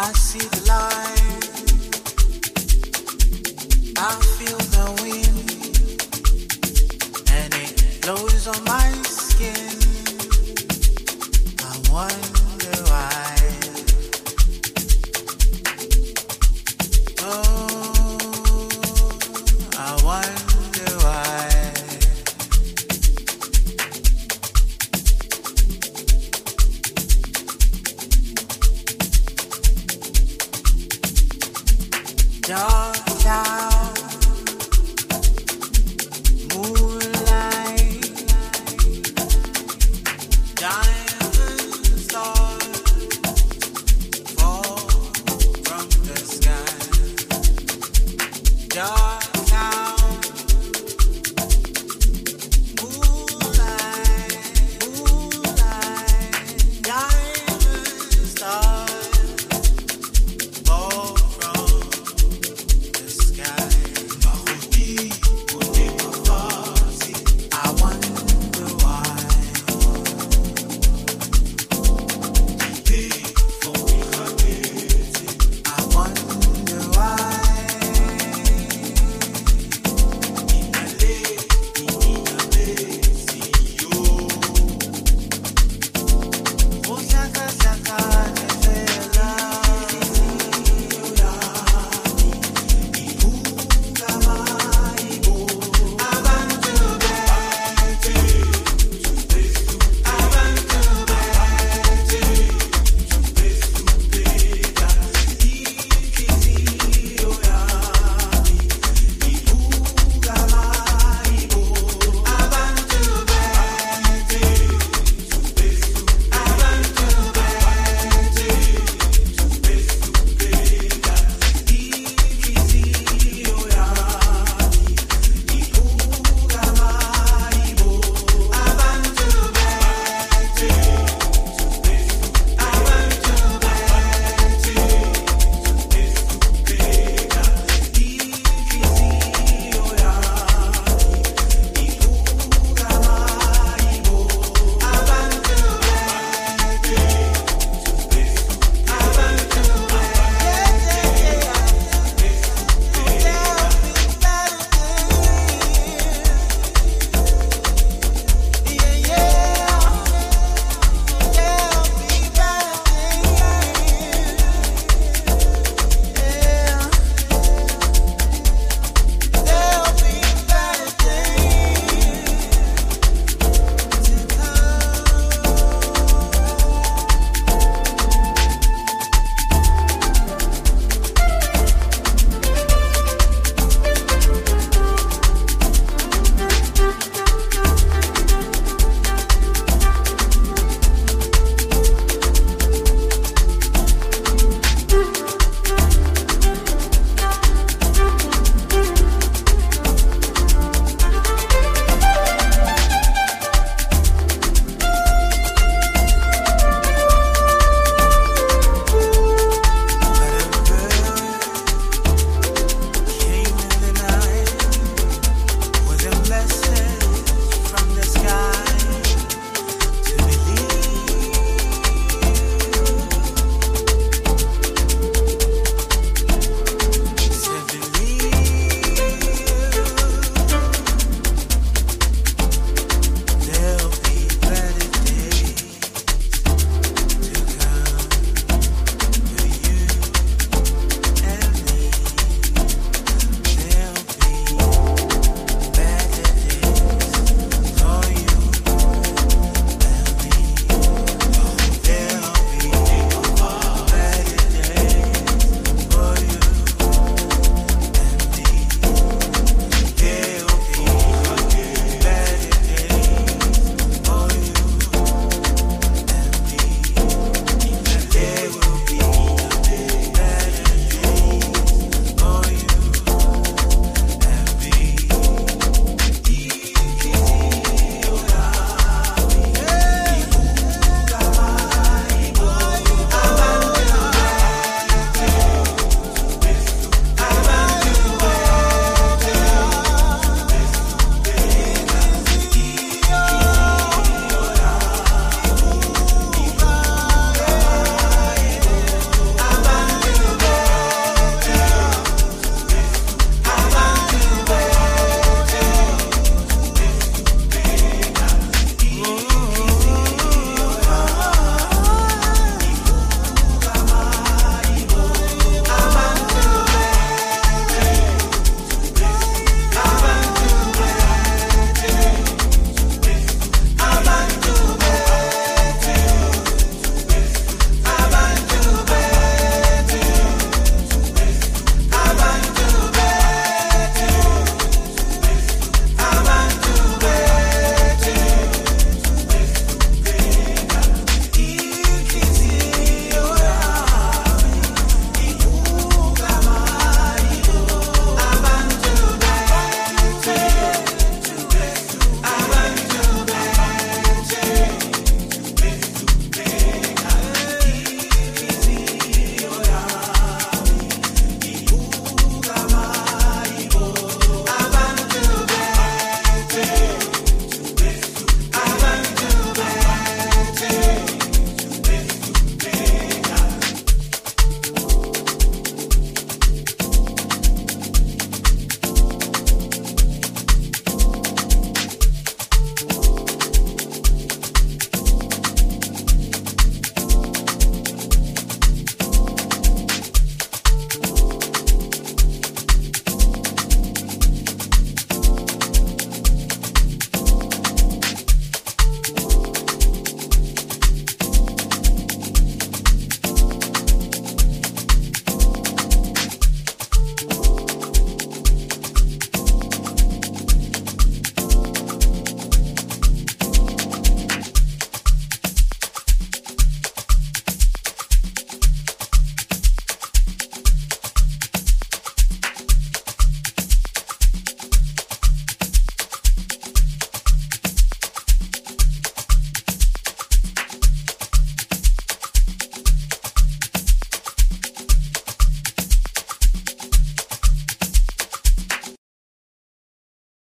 I see the light. Georgia.